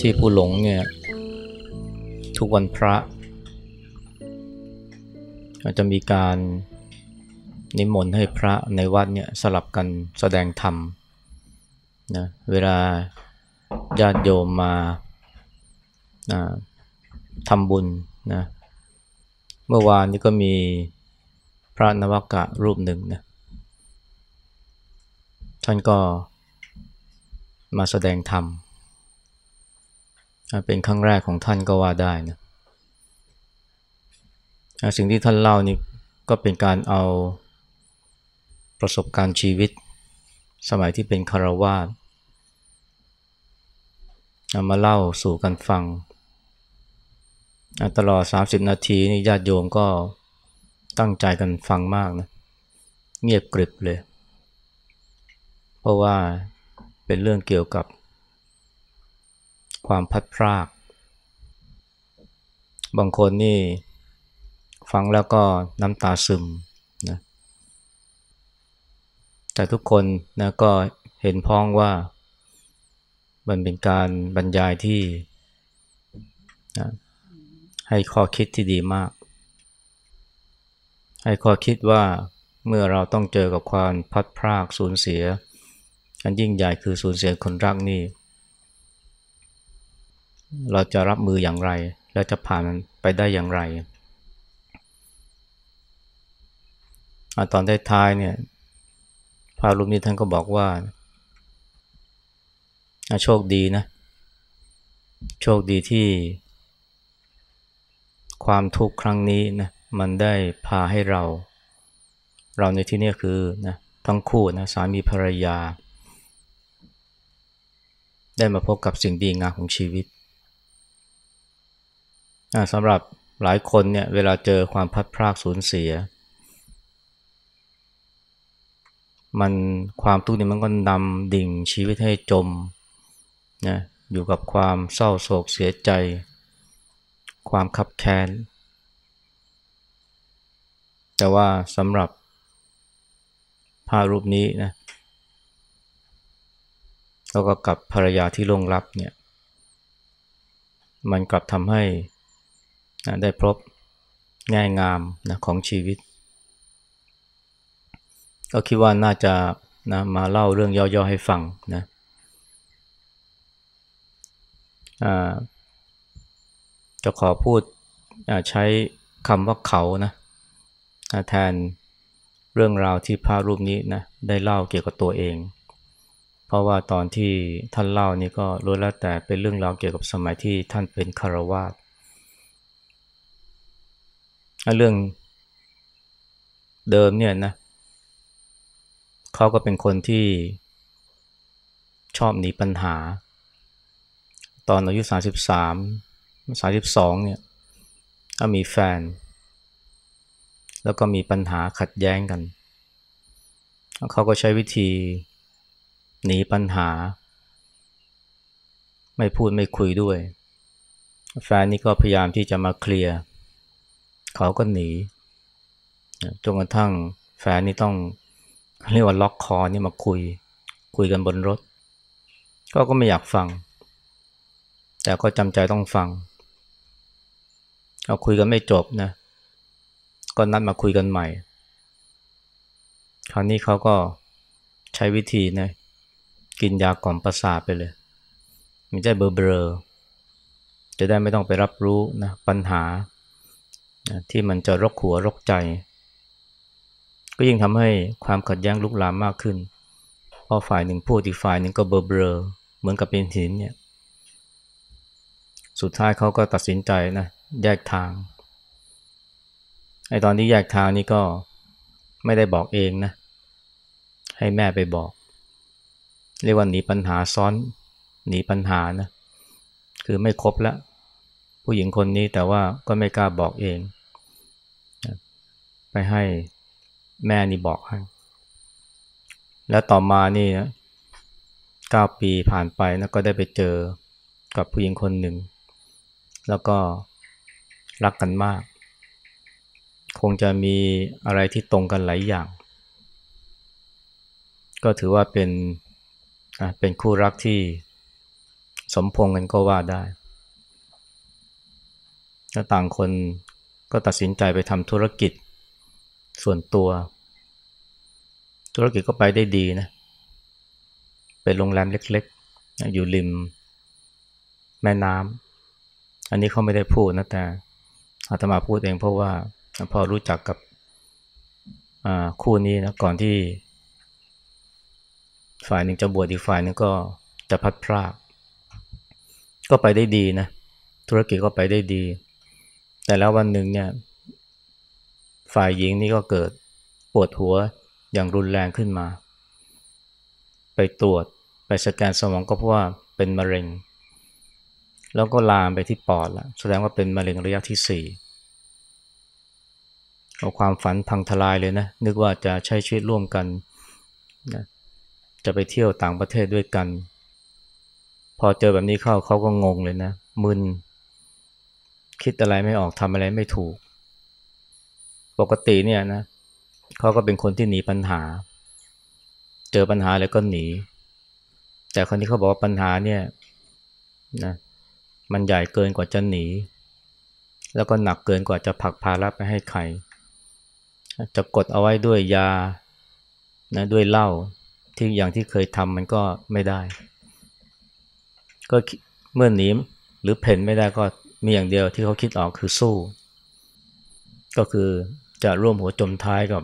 ที่ผู้หลงเนี่ยทุกวันพระอาจจะมีการนิมนต์ให้พระในวัดเนี่ยสลับกันแสดงธรรมนะเวลาญาติโยมมาทำบุญนะเมื่อวานนี้ก็มีพระนวกะรูปหนึ่งนะท่านก็มาแสดงธรรม เป็นครั้งแรกของท่านก็ว่าได้นะสิ่งที่ท่านเล่านี่ก็เป็นการเอาประสบการณ์ชีวิต สมัยที่เป็นคารวาสมาเล่าสู่กันฟัง ตลอด 30 นาทีนี่ญาติโยมก็ตั้งใจกันฟังมากนะ เงียบกริบเลย เพราะว่าเป็นเรื่องเกี่ยวกับ ความพัดพราก บางคนนี่ฟังแล้วก็น้ำตาซึมนะแต่ทุกคนนะก็เห็นพ้องว่ามันเป็นการบรรยายที่นะให้ข้อคิดที่ดีมาก ให้ข้อคิดว่าเมื่อเราต้องเจอกับความพัดพรากสูญเสีย อันยิ่งใหญ่คือสูญเสียคนรักนี่ เราจะรับมืออย่างไร และจะผ่านมันไปได้อย่างไรอตอนท้ายเนี่ยพระรูปนี้ท่านก็บอกว่าโชคดีนะ โชคดีที่ ความทุกข์ครั้งนี้นะมันได้พาให้เรา เราในที่นี้คือนะทั้งคู่นะสามีภรรยา ได้มาพบกับสิ่งดีงามของชีวิต สำหรับหลายคนเนี่ยเวลาเจอความพัดพรากสูญเสีย มันความทุกข์นี่มันก็นำดิ่งชีวิตให้จมนะอยู่กับความเศร้าโศกเสียใจ ความคับแค้น แต่ว่าสำหรับภาพรูปนี้นะแล้วก็กับภรรยาที่ล่วงลับเนี่ย มันกลับทำให้ ได้พบง่ายงามนะของชีวิต ก็คิดว่าน่าจะนะมาเล่าเรื่องย่อๆให้ฟังนะจะขอพูดใช้คำว่าเขานะแทนเรื่องราวที่พระรูปนี้นะได้เล่าเกี่ยวกับตัวเอง เพราะว่าตอนที่ท่านเล่านี่ก็รู้แล้วแต่เป็นเรื่องราวเกี่ยวกับสมัยที่ท่านเป็นคารวาส เรื่องเดิมเนี่ยนะเขาก็เป็นคนที่ชอบหนีปัญหา ตอนอายุ 33 32เนี่ยก็มีแฟน แล้วก็มีปัญหาขัดแย้งกัน เขาก็ใช้วิธีหนีปัญหา ไม่พูดไม่คุยด้วย แฟนนี่ก็พยายามที่จะมาเคลียร์ เขาก็หนีจนกระทั่งแฟนนี่ต้องเรียกว่าล็อกคอนี่มาคุย คุยกันบนรถ ก็ก็ไม่อยากฟัง แต่ก็จำใจต้องฟังเอาคุยกันไม่จบนะ ก็นัดมาคุยกันใหม่ คราวนี้เขาก็ใช้วิธีนะกินยากล่อมประสาทไปเลย มันจะเบลอๆจะได้ไม่ต้องไปรับรู้นะปัญหา ที่มันจะรกหัวรกใจ ก็ยิ่งทำให้ความขัดแย้งลุกลามมากขึ้นพอฝ่ายหนึ่งพูดอีกฝ่ายหนึ่งก็เบลอเหมือนกับเป็นหินเนี่ยสุดท้ายเขาก็ตัดสินใจนะแยกทางไอตอนที่แยกทางนี่ก็ไม่ได้บอกเองนะ ให้แม่ไปบอก เรียกว่าหนีปัญหาซ้อนหนีปัญหานะ คือไม่ครบแล้ว ผู้หญิงคนนี้แต่ว่าก็ไม่กล้าบอกเอง ไปให้แม่นี่บอกให้ แล้วต่อมานี่เก้าปีผ่านไปนะก็ได้ไปเจอกับผู้หญิงคนหนึ่ง แล้วก็รักกันมาก คงจะมีอะไรที่ตรงกันหลายอย่าง ก็ถือว่าเป็นเป็นคู่รักที่สมพงกันก็ว่าได้แล้วต่างคนก็ตัดสินใจไปทำธุรกิจ ส่วนตัว ธุรกิจก็ไปได้ดีนะเป็นโรงแรมเล็กๆ อยู่ริมแม่น้ำอันนี้เขาไม่ได้พูดนะแต่อาตมาพูดเองเพราะว่าพอรู้จักกับคู่นี้นะก่อนที่ ฝ่ายหนึ่งจะบวชอีกฝ่ายหนึ่งก็จะพัดพรากก็ไปได้ดีนะ ธุรกิจก็ไปได้ดี แต่แล้ววันหนึ่งเนี่ย ฝ่ายหญิงนี่ก็เกิดปวดหัวอย่างรุนแรงขึ้นมา ไปตรวจไปสแกนสมองก็พราะว่าเป็นมะเร็ง แล้วก็ลามไปที่ปอดแล้วแสดงว่าเป็นมะเร็งระยะที่สี่เอาความฝันพังทลายเลยนะ นึกว่าจะใช้ชีวิตร่วมกันนะจะไปเที่ยวต่างประเทศด้วยกัน พอเจอแบบนี้เข้าเขาก็งงเลยนะ มึน คิดอะไรไม่ออกทำอะไรไม่ถูก ปกติเนี่ยนะเขาก็เป็นคนที่หนีปัญหา เจอปัญหาแล้วก็หนี แต่คนที่เขาบอกว่าปัญหาเนี่ยนะมันใหญ่เกินกว่าจะหนี แล้วก็หนักเกินกว่าจะผลักภาระไปให้ใคร จะกดเอาไว้ด้วยยานะด้วยเหล้าที่อย่างที่เคยทำมันก็ไม่ได้ ก็เมื่อหนีหรือเพ่นไม่ได้ก็มีอย่างเดียวที่เขาคิดออกคือสู้ ก็คือ จะร่วมหัวจมท้ายกับ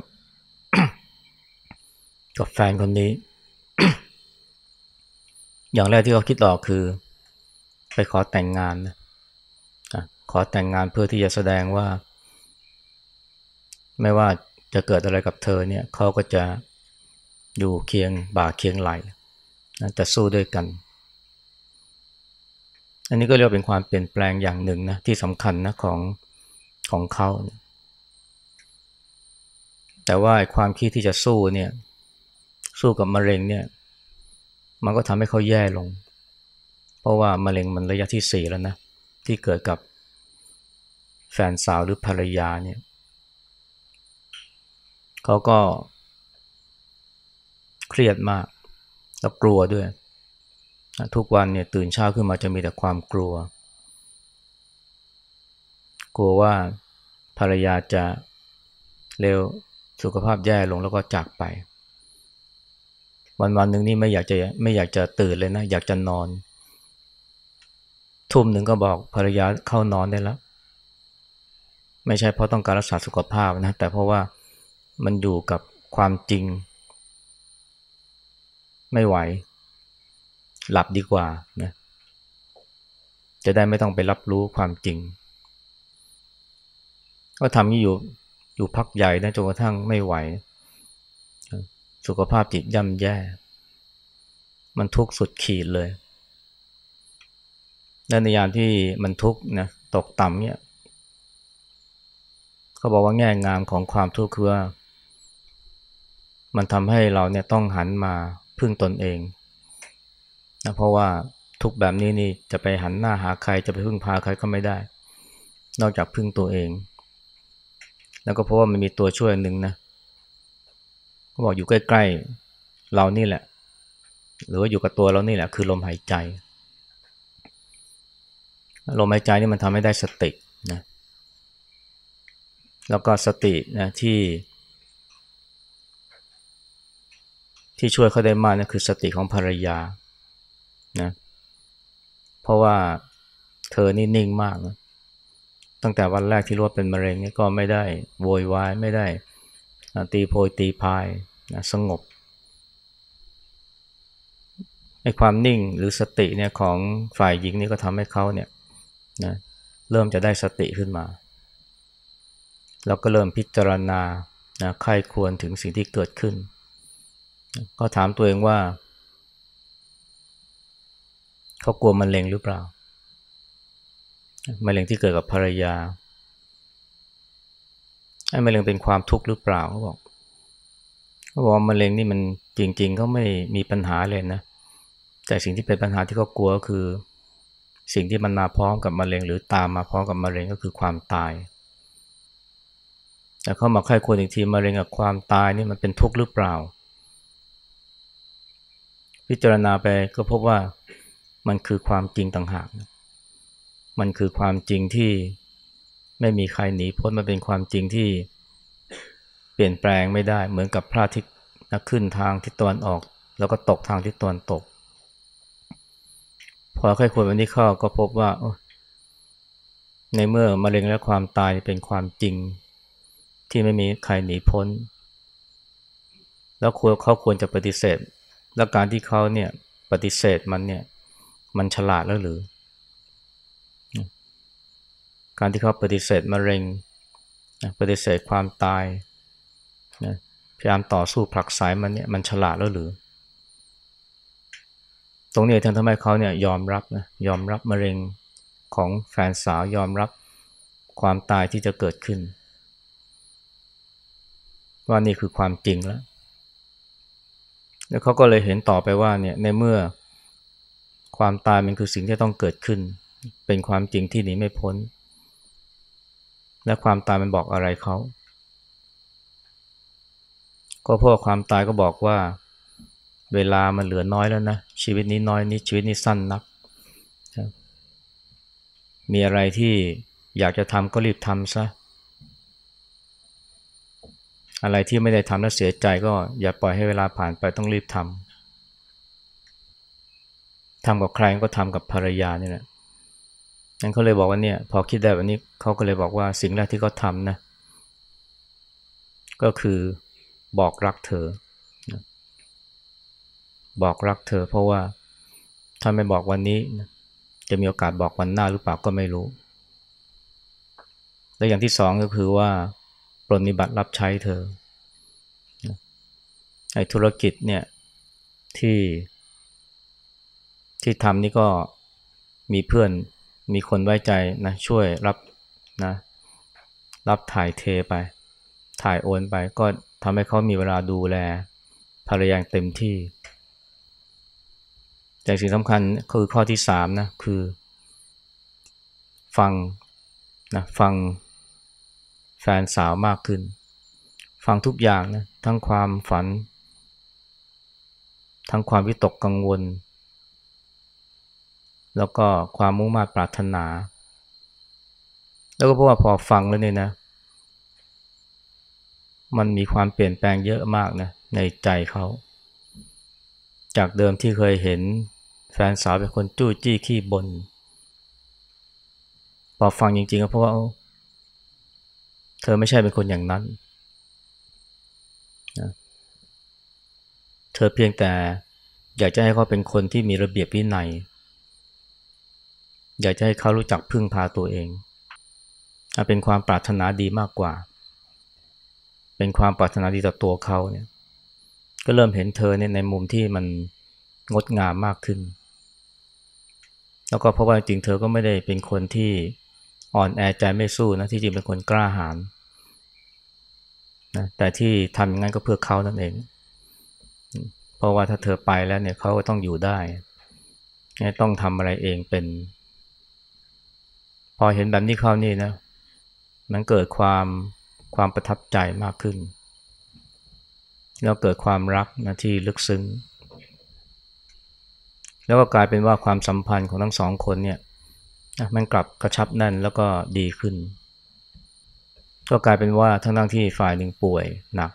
กับแฟนคนนี้ อย่างแรกที่เขาคิดออกคือ ไปขอแต่งงานนะขอแต่งงานเพื่อที่จะแสดงว่า ไม่ว่าจะเกิดอะไรกับเธอเนี่ยเขาก็จะอยู่เคียงบ่าเคียงไหลจะสู้ด้วยกัน อันนี้ก็เรียกเป็นความเปลี่ยนแปลงอย่างหนึ่งนะที่สำคัญนะของของเขา แต่ว่าความคิดที่จะสู้เนี่ย สู้กับมะเร็งเนี่ย มันก็ทำให้เขาแย่ลง เพราะว่ามะเร็งมันระยะที่สี่แล้วนะ ที่เกิดกับแฟนสาวหรือภรรยาเนี่ยเขาก็เครียดมากแล้วกลัวด้วย ทุกวันเนี่ยตื่นเช้าขึ้นมาจะมีแต่ความกลัว กลัวว่าภรรยาจะเร็ว สุขภาพแย่ลงแล้วก็จากไป วันวันหนึ่งนี่ไม่อยากจะไม่อยากจะตื่นเลยนะ อยากจะนอน ทุ่มหนึ่งก็บอกภรรยาเข้านอนได้แล้ว ไม่ใช่เพราะต้องการรักษาสุขภาพนะ แต่เพราะว่ามันอยู่กับความจริง ไม่ไหว หลับดีกว่านะจะได้ไม่ต้องไปรับรู้ความจริง ก็ทำนี้อยู่ อยู่พักใหญ่นะจนกระทั่งไม่ไหว สุขภาพจิตย่ำแย่ มันทุกข์สุดขีดเลยและในยามที่มันทุกข์นะตกต่ำเนี่ยเขาบอกว่าแง่งามของความทุกข์คือว่า มันทำให้เราเนี่ยต้องหันมาพึ่งตนเองนะเพราะว่าทุกแบบนี้นี่จะไปหันหน้าหาใครจะไปพึ่งพาใครก็ไม่ได้ นอกจากพึ่งตัวเอง แล้วก็เพราะว่ามันมีตัวช่วยหนึ่งนะเขาบอกอยู่ใกล้ ๆ เรานี่แหละ หรือว่าอยู่กับตัวเรานี่แหละ คือลมหายใจลมหายใจนี่มันทำให้ได้สตินะแล้วก็สตินะที่ ที่ช่วยเขาได้มากนะคือสติของภรรยานะเพราะว่าเธอนี่นิ่งมากนะ ตั้งแต่วันแรกที่รู้ว่าเป็นมะเร็งนี่ก็ไม่ได้โวยวายไม่ได้ตีโพยตีพายนะสงบไอ้ความนิ่งหรือสติเนี่ยของฝ่ายหญิงนี่ก็ทำให้เขาเนี่ยนะเริ่มจะได้สติขึ้นมาแล้วก็เริ่มพิจารณานะใครควรถึงสิ่งที่เกิดขึ้น ก็ถามตัวเองว่า เขากลัวมะเร็งหรือเปล่า มะเร็งที่เกิดกับภรรยาไอ้มะเร็งเป็นความทุกข์หรือเปล่าเขาบอกเขาบอกว่ามะเร็งนี่มันจริงๆเขาไม่มีปัญหาเลยนะ แต่สิ่งที่เป็นปัญหาที่เขากลัวก็คือ สิ่งที่มันมาพร้อมกับมะเร็ง หรือตามมาพร้อมกับมะเร็งก็คือความตาย แต่เขามาใครควรอีกทีมะเร็งกับความตายนี่มันเป็นทุกข์หรือเปล่า พิจารณาไปก็พบว่ามันคือความจริงต่างหากนะ มันคือความจริงที่ไม่มีใครหนีพ้นมันเป็นความจริงที่เปลี่ยนแปลงไม่ได้ เหมือนกับพระอาทิตย์ขึ้นทางทิศตะวันออก แล้วก็ตกทางทิศตะวันตก พอใครควรวันนี้เข้าก็พบว่า ในเมื่อมะเร็งและความตายเป็นความจริง ที่ไม่มีใครหนีพ้น แล้วควรเขาควรจะปฏิเสธ และการที่เขาเนี่ยปฏิเสธมันเนี่ย มันฉลาดแล้วหรือ การที่เขาปฏิเสธมะเร็งปฏิเสธความตายพยายามต่อสู้ผลักไสมันเนี่ยมันฉลาดแล้วหรือ ตรงนี้ทางทำให้เขาเนี่ยยอมรับนะยอมรับมะเร็งของแฟนสาวยอมรับความตายที่จะเกิดขึ้น ว่านี่คือความจริงแล้ว แล้วเขาก็เลยเห็นต่อไปว่าเนี่ยในเมื่อความตายมันคือสิ่งที่ต้องเกิดขึ้น เป็นความจริงที่หนีไม่พ้น และความตายมันบอกอะไรเขา ก็เพราะความตายก็บอกว่า เวลามันเหลือน้อยแล้วนะ ชีวิตนี้น้อยนิดชีวิตนี้สั้นนัก มีอะไรที่อยากจะทำก็รีบทำซะ อะไรที่ไม่ได้ทำแล้วเสียใจก็อย่าปล่อยให้เวลาผ่านไปต้องรีบทำทำกับใครก็ทำกับภรรยานี่แหละ นั้นเขาเลยบอกว่าเนี่ยพอคิดได้วันนี้เขาก็เลยบอกว่าสิ่งแรกที่เขาทำนะก็คือบอกรักเธอ บอกรักเธอ เพราะว่าถ้าไม่บอกวันนี้ จะมีโอกาสบอกวันหน้าหรือเปล่าก็ไม่รู้ และอย่างที่สองก็คือว่าปรนิบัติรับใช้เธอไอ้ธุรกิจเนี่ยที่ที่ทำนี่ก็มีเพื่อน มีคนไว้ใจนะช่วยรับนะรับถ่ายเทไป ถ่ายโอนไปก็ทำให้เขามีเวลาดูแลภรรยาเต็มที่แต่สิ่งสำคัญคือข้อที่สามนะคือ ฟังนะฟังแฟนสาวมากขึ้น ฟังทุกอย่างนะทั้งความฝัน ทั้งความวิตกกังวล แล้วก็ความมุ่งมา่ปรารถนา แล้วก็เพราะว่าพอฟังแล้วเนี่ยนะ มันมีความเปลี่ยนแปลงเยอะมากนะในใจเขา จากเดิมที่เคยเห็นแฟนสาวเป็นคนจู้จี้ขี้บน่นพอฟังจริงๆก็เพราะว่าเธอไม่ใช่เป็นคนอย่างนั้นนะเธอเพียงแต่อยากจะให้เขาเป็นคนที่มีระเบียบวินัย อยากจะให้เขารู้จักพึ่งพาตัวเอง เป็นความปรารถนาดีมากกว่า เป็นความปรารถนาดีต่อตัวเขาเนี่ย ก็เริ่มเห็นเธอเนี่ยในมุมที่มันงดงามมากขึ้น แล้วก็เพราะว่าจริงเธอก็ไม่ได้เป็นคนที่อ่อนแอใจไม่สู้นะ ที่จริงเป็นคนกล้าหาญนะแต่ที่ทำอย่างนั้นก็เพื่อเขานั่นเอง เพราะว่าถ้าเธอไปแล้วเนี่ยเขาก็ต้องอยู่ได้ ต้องทำอะไรเองเป็น พอเห็นแบบนี้เข้านี่นะ มันเกิดความความประทับใจมากขึ้น แล้วเกิดความรักนะที่ลึกซึ้ง แล้วก็กลายเป็นว่าความสัมพันธ์ของทั้งสองคนเนี่ยมันกลับกระชับแน่นแล้วก็ดีขึ้น ก็กลายเป็นว่าทั้งทั้งที่ฝ่ายหนึ่งป่วยหนัก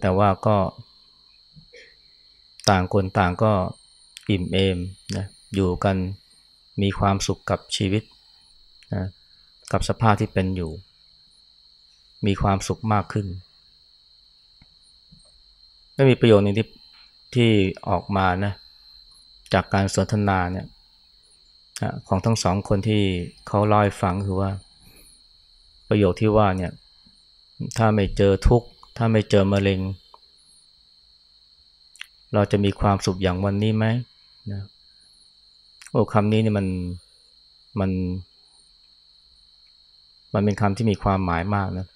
แต่ว่าก็ต่างคนต่างก็อิ่มเอมนะอยู่กันมีความสุขกับชีวิต นะกับสภาพที่เป็นอยู่ มีความสุขมากขึ้นก็มีประโยชน์หนึ่งที่ที่ออกมานะจากการสนทนาเนี่ยของทั้งสองคนที่เขาเล่าให้ฟังคือว่า ประโยคที่ว่าเนี่ยถ้าไม่เจอทุกข์ ถ้าไม่เจอมะเร็ง เราจะมีความสุขอย่างวันนี้ไหมนะโอ้คำนี้นี่มันมัน มันเป็นคำที่มีความหมายมากนะ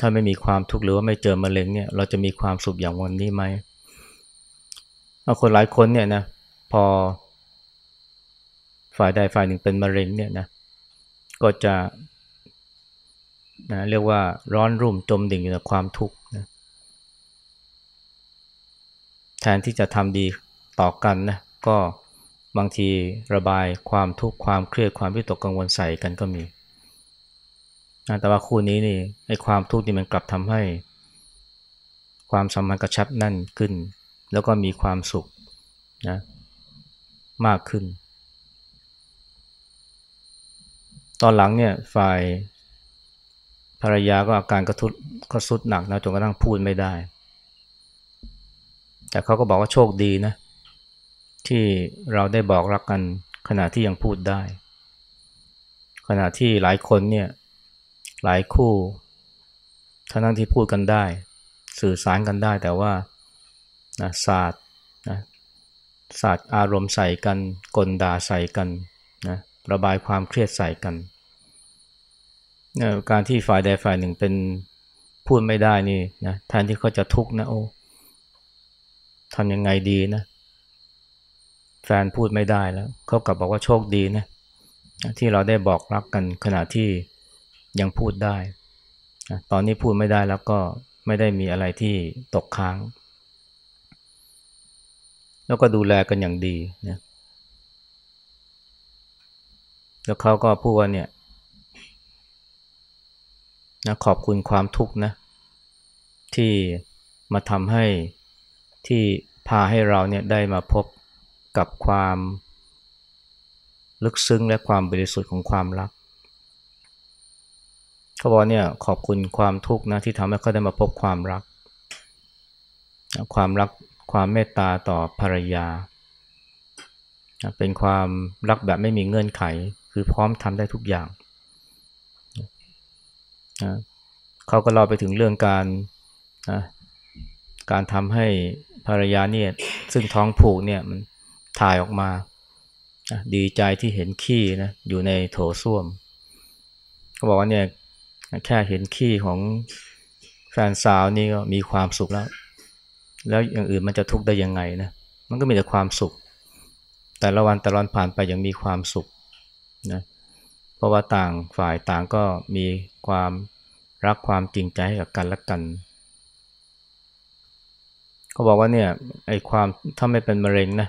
ถ้าไม่มีความทุกข์หรือว่าไม่เจอมะเร็งเนี่ย เราจะมีความสุขอย่างวันนี้ไหมคนหลายคนเนี่ยนะพอฝ่ายใดฝ่ายหนึ่งเป็นมะเร็งเนี่ยนะก็จะนะเรียกว่าร้อนรุ่มจมดิ่งอยู่ในความทุกข์นะแทนที่จะทำดีต่อกันนะก็ บางทีระบายความทุกข์ความเครียดความวิตกกังวลใส่กันก็มีแต่ว่าคู่นี้นี่ไอ้ความทุกข์นี่มันกลับทำให้ ความสัมพันธ์กระชับแน่นขึ้น แล้วก็มีความสุขนะมากขึ้น ตอนหลังเนี่ยฝ่ายภรรยาก็อาการกระทุดก็สุดหนักนะจนกระทั่งพูดไม่ได้ แต่เขาก็บอกว่าโชคดีนะ ที่เราได้บอกรักกันขณะที่ยังพูดได้ ขณะที่หลายคนเนี่ยหลายคู่ทั้งที่พูดกันได้ สื่อสารกันได้แต่ว่านะศาสตร์นะศาสตร์อารมณ์ใส่กันกลด่าใส่กันนะระบายความเครียดใส่กันนะการที่ฝ่ายใดฝ่ายหนึ่งเป็นพูดไม่ได้นี่นะแทนที่เขาจะทุกข์นะโอ้ทำยังไงดีนะ แฟนพูดไม่ได้แล้วเขากลับบอกว่าโชคดีนะที่เราได้บอกรักกันขณะที่ยังพูดได้ ตอนนี้พูดไม่ได้แล้วก็ไม่ได้มีอะไรที่ตกค้าง แล้วก็ดูแลกันอย่างดีนะแล้วเขาก็พูดว่าเนี่ยนะขอบคุณความทุกข์นะที่มาทำให้ที่พาให้เราเนี่ยได้มาพบ กับความลึกซึ้งและความบริสุทธิ์ของความรักเขาบอกเนี่ยขอบคุณความทุกข์นะที่ทำให้เขาได้มาพบความรัก ความรักความเมตตาต่อภรรยา เป็นความรักแบบไม่มีเงื่อนไข คือพร้อมทำได้ทุกอย่าง เขาก็เล่าไปถึงเรื่องการการทำให้ภรรยาเนี่ยซึ่งท้องผูกเนี่ยมัน ถ่ายออกมา ดีใจที่เห็นขี้นะอยู่ในโถส้วมเขาบอกว่าเนี่ยแค่เห็นขี้ของแฟนสาวนี่ก็มีความสุขแล้ว แล้วอย่างอื่นมันจะทุกข์ได้ยังไงนะ มันก็มีแต่ความสุข แต่ละวันแต่ละวันผ่านไปยังมีความสุขนะ เพราะว่าต่างฝ่ายต่างก็มีความรักความจริงใจให้กับกันและกัน เขาบอกว่าเนี่ยไอ้ความถ้าไม่เป็นมะเร็งนะ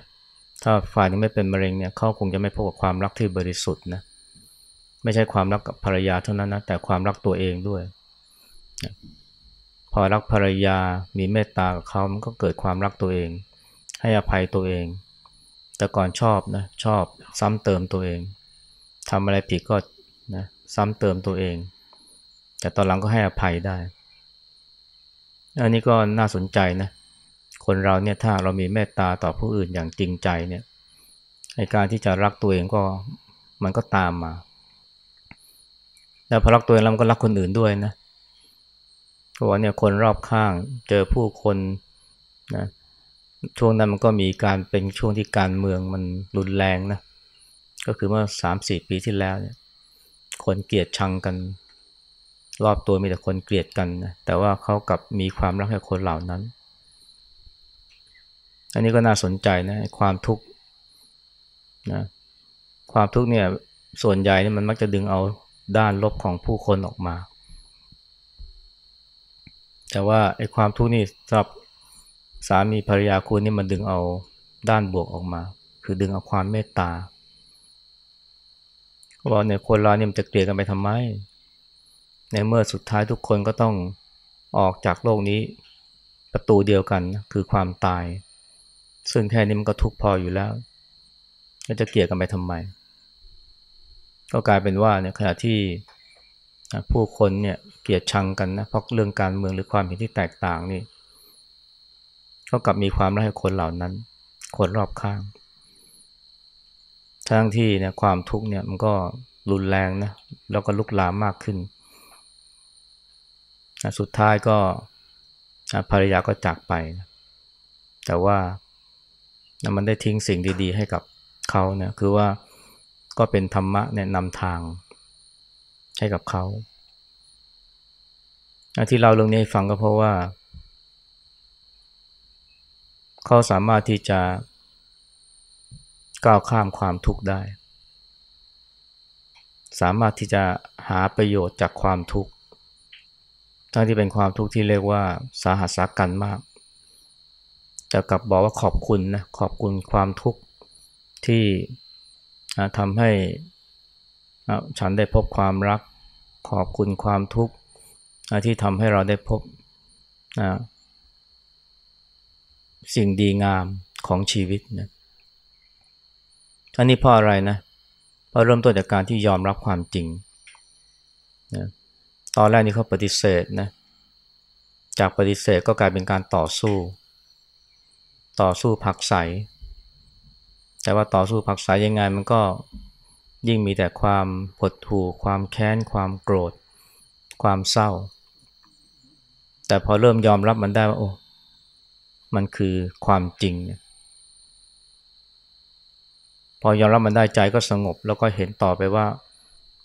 ถ้าฝ่ายนึงไม่เป็นมะเร็งเนี่ยเขาคงจะไม่พบกับความรักที่บริสุทธิ์นะไม่ใช่ความรักกับภรรยาเท่านั้นนะแต่ความรักตัวเองด้วย พอรักภรรยามีเมตตากับเขามันก็เกิดความรักตัวเอง ให้อภัยตัวเอง แต่ก่อนชอบนะชอบซ้ำเติมตัวเองทำอะไรผิดก็นะซ้ำเติมตัวเอง แต่ตอนหลังก็ให้อภัยได้ อันนี้ก็น่าสนใจนะ คนเราเนี่ยถ้าเรามีเมตตาต่อผู้อื่นอย่างจริงใจเนี่ยในการที่จะรักตัวเองก็มันก็ตามมา แล้วพอรักตัวเองแล้วมันก็รักคนอื่นด้วยนะเพราะว่าเนี่ยคนรอบข้างเจอผู้คนนะช่วงนั้นมันก็มีการเป็นช่วงที่การเมืองมันรุนแรงนะก็คือเมื่อสามสี่ปีที่แล้วเนี่ยคนเกลียดชังกัน รอบตัวมีแต่คนเกลียดกันนะแต่ว่าเขากับมีความรักให้คนเหล่านั้น อันนี้ก็น่าสนใจนะความทุกข์นะความทุกข์เนี่ยส่วนใหญ่เนี่ยมันมักจะดึงเอาด้านลบของผู้คนออกมา แต่ว่าไอ้ความทุกข์นี่สำหรับสามีภรรยาคุณนี่มันดึงเอาด้านบวกออกมา คือดึงเอาความเมตตาเขาเนี่ยคนเราเนี่ยมันจะเกลียดกันไปทำไม ในเมื่อสุดท้ายทุกคนก็ต้องออกจากโลกนี้ประตูเดียวกันคือความตาย ซึ่งแค่นี้มันก็ทุกข์พออยู่แล้วจะเกลียดกันไปทำไม ก็กลายเป็นว่าเนี่ยขณะที่ผู้คนเนี่ยเกลียดชังกันนะเพราะเรื่องการเมืองหรือความเห็นที่แตกต่างนี่ก็กลับมีความรักให้คนเหล่านั้น คนรอบข้าง ทั้งที่เนี่ยความทุกข์เนี่ยมันก็รุนแรงนะแล้วก็ลุกลามมากขึ้น สุดท้ายก็ภรรยาก็จากไปนะแต่ว่า มันได้ทิ้งสิ่งดีๆ ให้กับเขาเนี่ยคือว่าก็เป็นธรรมะแนะนำทางให้กับเขาที่เราเรื่องนี้ฟังก็เพราะว่า เขาสามารถที่จะก้าวข้ามความทุกข์ได้ สามารถที่จะหาประโยชน์จากความทุกข์ทั้งที่เป็นความทุกข์ที่เรียกว่าสาหัสสากันมาก จะกลับบอกว่าขอบคุณนะขอบคุณความทุกข์ที่ทำให้ฉันได้พบความรัก ขอบคุณความทุกข์ที่ทำให้เราได้พบสิ่งดีงามของชีวิตนะอันนี้เพราะอะไรนะเพราะเริ่มต้นจากการที่ยอมรับความจริงนะตอนแรกนี่เขาปฏิเสธนะจากปฏิเสธก็กลายเป็นการต่อสู้ ต่อสู้ผักใส แต่ว่าต่อสู้ผักใสยังไงมันก็ยิ่งมีแต่ความผดถูความแค้น ความโกรธ ความเศร้า แต่พอเริ่มยอมรับมันได้ว่าโอ้ มันคือความจริง พอยอมรับมันได้ใจก็สงบ แล้วก็เห็นต่อไปว่า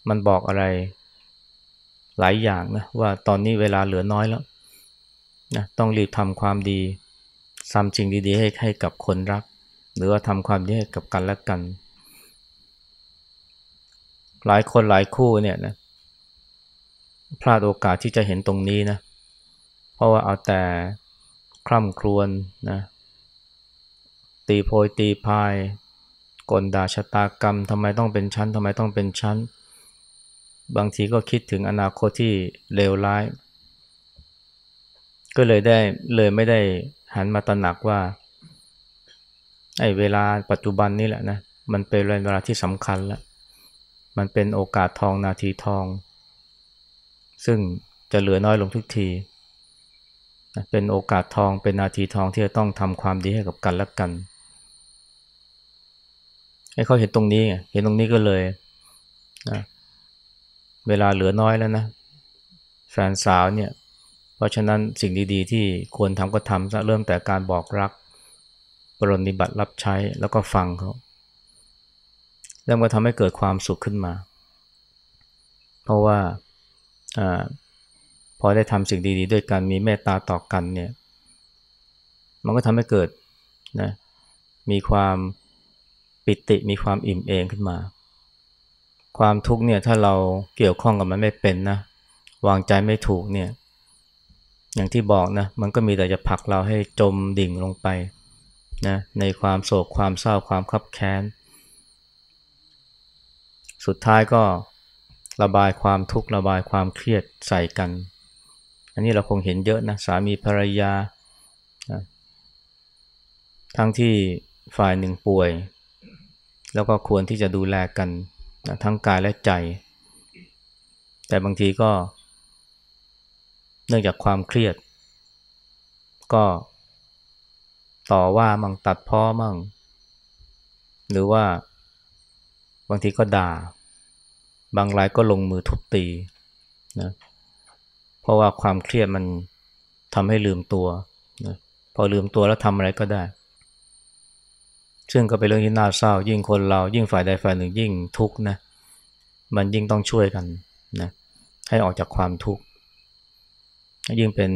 มันบอกอะไรหลายอย่างนะว่าตอนนี้เวลาเหลือน้อยแล้วนะต้องรีบทำความดี ทำจริงดีๆให้ให้กับคนรัก หรือว่าทำความดีให้กับกันและกัน หลายคนหลายคู่เนี่ยนะพลาดโอกาสที่จะเห็นตรงนี้นะ เพราะว่าเอาแต่คร่ำครวญนะตีโพยตีพายกลด่าชะตากรรมทำไมต้องเป็นชั้นทำไมต้องเป็นชั้น บางทีก็คิดถึงอนาคตที่เลวร้าย ก็เลยได้เลยไม่ได้ หันมาตระหนักว่าไอ้เวลาปัจจุบันนี่แหละนะมันเป็นเวลาที่สำคัญแล้วมันเป็นโอกาสทองนาทีทอง ซึ่งจะเหลือน้อยลงทุกทีเป็นโอกาสทองเป็นนาทีทองที่จะต้องทำความดีให้กับกันและกันให้เขาเห็นตรงนี้เห็นตรงนี้ก็เลยนะเวลาเหลือน้อยแล้วนะแฟนสาวเนี่ย เพราะฉะนั้นสิ่งดีๆ ที่ควรทำก็ทำซะเริ่มแต่การบอกรัก ปรนิบัติรับใช้แล้วก็ฟังเขาแล้วก็ทำให้เกิดความสุขขึ้นมา เพราะว่าอพอได้ทำสิ่งดีๆ ด้วยกันมีเมตตาต่อกันเนี่ยมันก็ทำให้เกิดนะมีความปิติมีความอิ่มเองขึ้นมา ความทุกข์เนี่ยถ้าเราเกี่ยวข้องกับมันไม่เป็นนะวางใจไม่ถูกเนี่ย อย่างที่บอกนะมันก็มีแต่จะผลักเราให้จมดิ่งลงไปนะในความโศกความเศร้าความคับแค้น สุดท้ายก็ระบายความทุกข์ระบายความเครียดใส่กัน อันนี้เราคงเห็นเยอะนะสามีภรรยา ทั้งที่ฝ่ายหนึ่งป่วย แล้วก็ควรที่จะดูแลกันนะทั้งกายและใจ แต่บางทีก็ เนื่องจากความเครียด ก็ต่อว่ามั่งตัดพ้อมั่ง หรือว่าบางทีก็ด่า บางรายก็ลงมือทุบตีนะเพราะว่าความเครียดมันทำให้ลืมตัวนะพอลืมตัวแล้วทำอะไรก็ได้ ซึ่งก็เป็นเรื่องที่น่าเศร้า ยิ่งคนเรายิ่งฝ่ายใดฝ่ายหนึ่งยิ่งทุกข์นะมันยิ่งต้องช่วยกันนะให้ออกจากความทุกข์ ยิ่งเป็น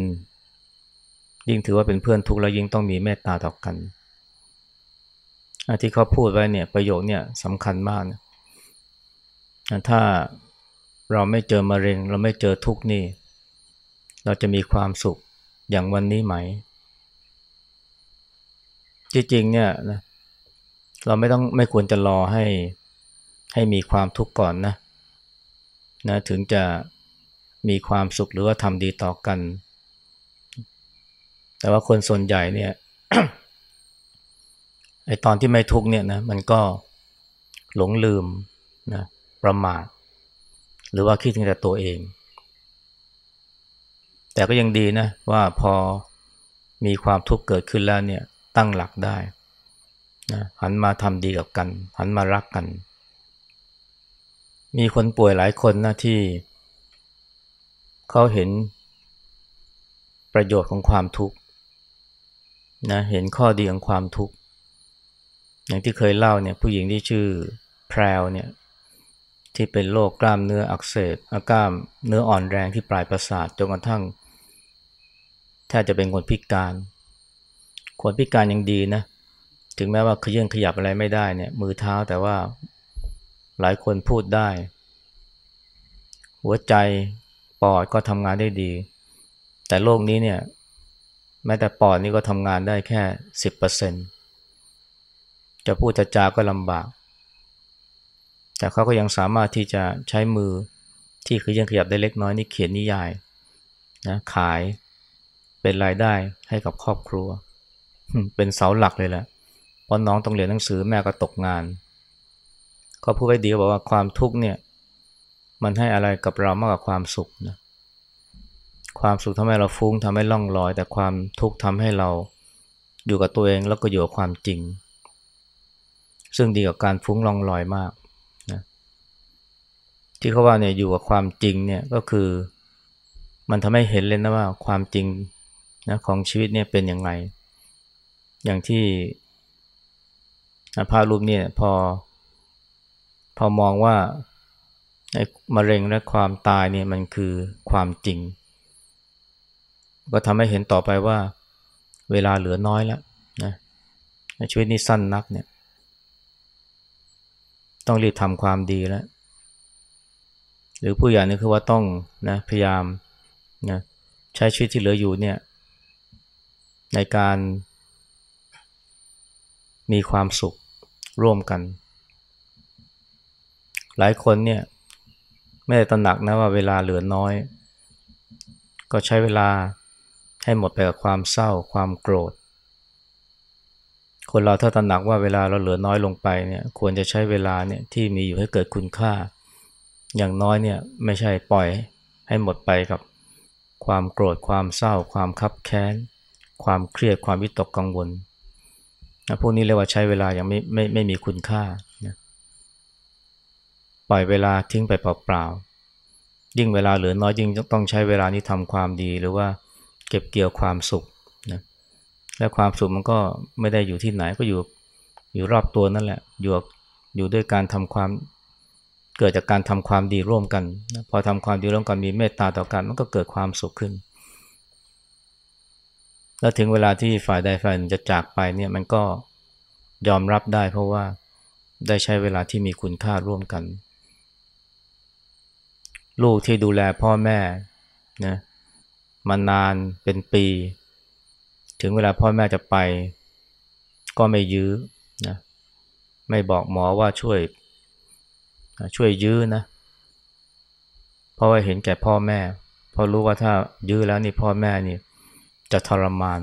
ยิ่งถือว่าเป็นเพื่อนทุกข์แล้วยิ่งต้องมีเมตตาต่อกันที่เขาพูดไว้เนี่ยประโยคเนี่ยสำคัญมากนะถ้าเราไม่เจอมะเร็ง เราไม่เจอทุกข์นี่ เราจะมีความสุขอย่างวันนี้ไหม จริงๆเนี่ยนะเราไม่ต้องไม่ควรจะรอให้ให้มีความทุกข์ก่อนนะนะ ถึงจะ มีความสุขหรือว่าทำดีต่อกัน แต่ว่าคนส่วนใหญ่เนี่ยไอตอนที่ไม่ทุกเนี่ยนะมันก็หลงลืมนะประมาทหรือว่าคิดถึงแต่ตัวเอง แต่ก็ยังดีนะว่าพอมีความทุกข์เกิดขึ้นแล้วเนี่ยตั้งหลักได้นะหันมาทำดีกับกัน หันมารักกัน มีคนป่วยหลายคนนะที่ เขาเห็นประโยชน์ของความทุกข์นะเห็นข้อดีของความทุกข์อย่างที่เคยเล่าเนี่ยผู้หญิงที่ชื่อแพรวเนี่ยที่เป็นโรคกล้ามเนื้ออักเสบอากล้ามเนื้ออ่อนแรงที่ปลายประสาทจนกระทั่งแทบจะเป็นคนพิการ คนพิการยังดีนะถึงแม้ว่าขยื่นขยับอะไรไม่ได้เนี่ยมือเท้าแต่ว่าหลายคนพูดได้ หัวใจ ปอดก็ทำงานได้ดี แต่โลกนี้เนี่ยแม้แต่ปอดนี่ก็ทำงานได้แค่สิบเปอร์เซ็นต์จะพูดจะจาก็ลำบาก แต่เขาก็ยังสามารถที่จะใช้มือที่คือยังขยับได้เล็กน้อยนี่เขียนนิยายนะขายเป็นรายได้ให้กับครอบครัว เป็นเสาหลักเลยแหละเพราะน้องต้องเรียนหนังสือแม่ก็ตกงาน ก็พูดไว้ดีบอกว่าความทุกข์เนี่ย มันให้อะไรกับเรามากกว่าความสุขนะความสุขทำให้เราฟุ้งทำให้ล่องลอย แต่ความทุกข์ทำให้เราอยู่กับตัวเองแล้วก็อยู่กับความจริง ซึ่งดีกว่าการฟุ้งล่องลอยมากนะที่เขาว่าเนี่ยอยู่กับความจริงเนี่ยก็คือมันทำให้เห็นเลยนะว่าความจริงนะของชีวิตเนี่ยเป็นยังไง อย่างที่พระรูปเนี่ยพอ พอมองว่า มะเร็งและความตายเนี่ยมันคือความจริง ก็ทำให้เห็นต่อไปว่า เวลาเหลือน้อยแล้วนะชีวิตนี้สั้นนักเนี่ย ต้องรีบทำความดีแล้ว หรือผู้ใหญ่นี่คือว่าต้องนะพยายามนะใช้ชีวิตที่เหลืออยู่เนี่ย ในการมีความสุขร่วมกัน หลายคนเนี่ย ไม่ได้ตระหนักนะว่าเวลาเหลือน้อย ก็ใช้เวลาให้หมดไปกับความเศร้าความโกรธ คนเราถ้าตระหนักว่าเวลาเราเหลือน้อยลงไปเนี่ยควรจะใช้เวลาเนี่ยที่มีอยู่ให้เกิดคุณค่า อย่างน้อยเนี่ยไม่ใช่ปล่อยให้หมดไปกับความโกรธความเศร้า ความคับแค้น ความเครียดความวิตกกังวลนะพวกนี้เรียกว่าใช้เวลาอย่างไม่ไม่ไม่มีคุณค่านะ ล่อยเวลาทิ้งไปเปล่าๆ ยิ่งเวลาเหลือน้อยยิ่งต้องใช้เวลานี้ทำความดีหรือว่าเก็บเกี่ยวความสุขนะและความสุขมันก็ไม่ได้อยู่ที่ไหนก็อยู่อยู่รอบตัวนั่นแหละอยู่อยู่ด้วยการทำความเกิดจากการทำความดีร่วมกันนะพอทำความดีร่วมกันมีเมตตาต่อกันมันก็เกิดความสุขขึ้น แล้วถึงเวลาที่ฝ่ายใดฝ่ายหนึ่งจะจากไปเนี่ยมันก็ยอมรับได้เพราะว่าได้ใช้เวลาที่มีคุณค่าร่วมกัน ลูกที่ดูแลพ่อแม่นะมานานเป็นปี ถึงเวลาพ่อแม่จะไป ก็ไม่ยื้อนะไม่บอกหมอว่าช่วยช่วยยื้อนะเพราะว่าเห็นแก่พ่อแม่เพราะรู้ว่าถ้ายื้อแล้วนี่พ่อแม่นี่จะทรมาน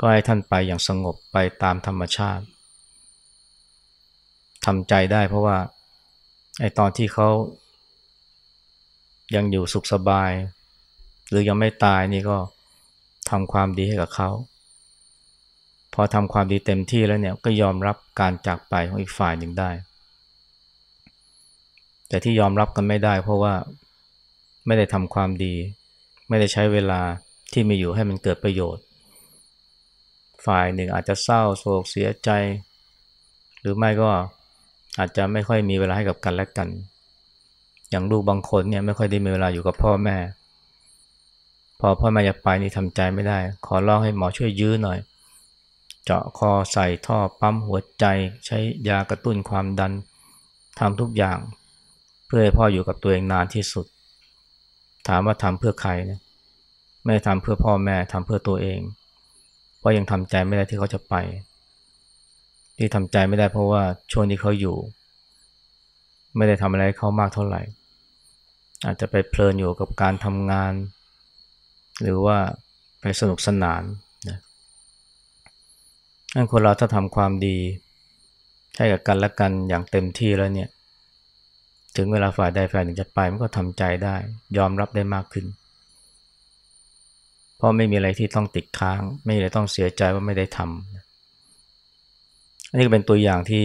ก็ให้ท่านไปอย่างสงบไปตามธรรมชาติทำใจได้เพราะว่าไอตอนที่เขา ยังอยู่สุขสบาย หรือยังไม่ตายนี่ก็ทำความดีให้กับเขา พอทำความดีเต็มที่แล้วเนี่ยก็ยอมรับการจากไปของอีกฝ่ายหนึ่งได้ แต่ที่ยอมรับกันไม่ได้ เพราะว่าไม่ได้ทำความดี ไม่ได้ใช้เวลาที่มีอยู่ให้มันเกิดประโยชน์ ฝ่ายหนึ่งอาจจะเศร้าโศกเสียใจ หรือไม่ก็อาจจะไม่ค่อยมีเวลาให้กับกันและกัน อย่างลูกบางคนเนี่ยไม่ค่อยได้มีเวลาอยู่กับพ่อแม่ พอพ่อแม่อยากไปนี่ทำใจไม่ได้ ขอร้องให้หมอช่วยยื้อหน่อย เจาะคอใส่ท่อปั๊มหัวใจ ใช้ยากระตุ้นความดันทำทุกอย่าง เพื่อให้พ่ออยู่กับตัวเองนานที่สุด ถามว่าทำเพื่อใครนะไม่ทำเพื่อพ่อแม่ทำเพื่อตัวเอง เพราะยังทำใจไม่ได้ที่เขาจะไป ที่ทำใจไม่ได้เพราะว่าช่วงที่เขาอยู่ ไม่ได้ทำอะไรเขามากเท่าไหร่ อาจจะไปเพลินอยู่กับการทำงาน หรือว่าไปสนุกสนานนะนั่นคนเราถ้าทำความดี ให้กับกันและกันอย่างเต็มที่แล้วเนี่ยถึงเวลาฝ่ายใดฝ่ายหนึ่งจะไปมันก็ทำใจได้ ยอมรับได้มากขึ้น เพราะไม่มีอะไรที่ต้องติดค้าง ไม่มีอะไรต้องเสียใจว่าไม่ได้ทำอันนี้ก็เป็นตัวอย่างที่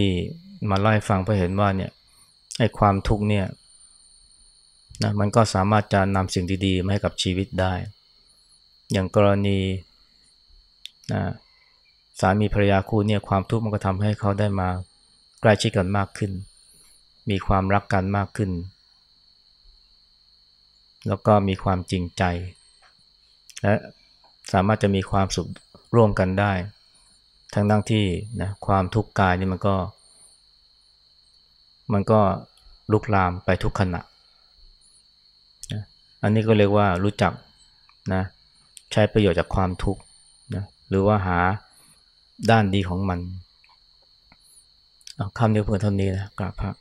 มาเล่าให้ฟังเพื่อเห็นว่าเนี่ย ไอ้ความทุกข์เนี่ยนะมันก็สามารถจะนำสิ่งดีๆมาให้กับชีวิตได้ อย่างกรณีนะสามีภรรยาคู่เนี่ยความทุกข์มันก็ทำให้เขาได้มาใกล้ชิดกันมากขึ้น มีความรักกันมากขึ้น แล้วก็มีความจริงใจ และสามารถจะมีความสุขร่วมกันได้ ทั้งทั้งที่นะความทุกข์กายนี่มันก็ มันก็ลุกลามไปทุกขณะ อันนี้ก็เรียกว่ารู้จักนะใช้ประโยชน์จากความทุกข์นะหรือว่าหาด้านดีของมัน เอาคำเดียวเพื่อเท่านี้นะกราบพระ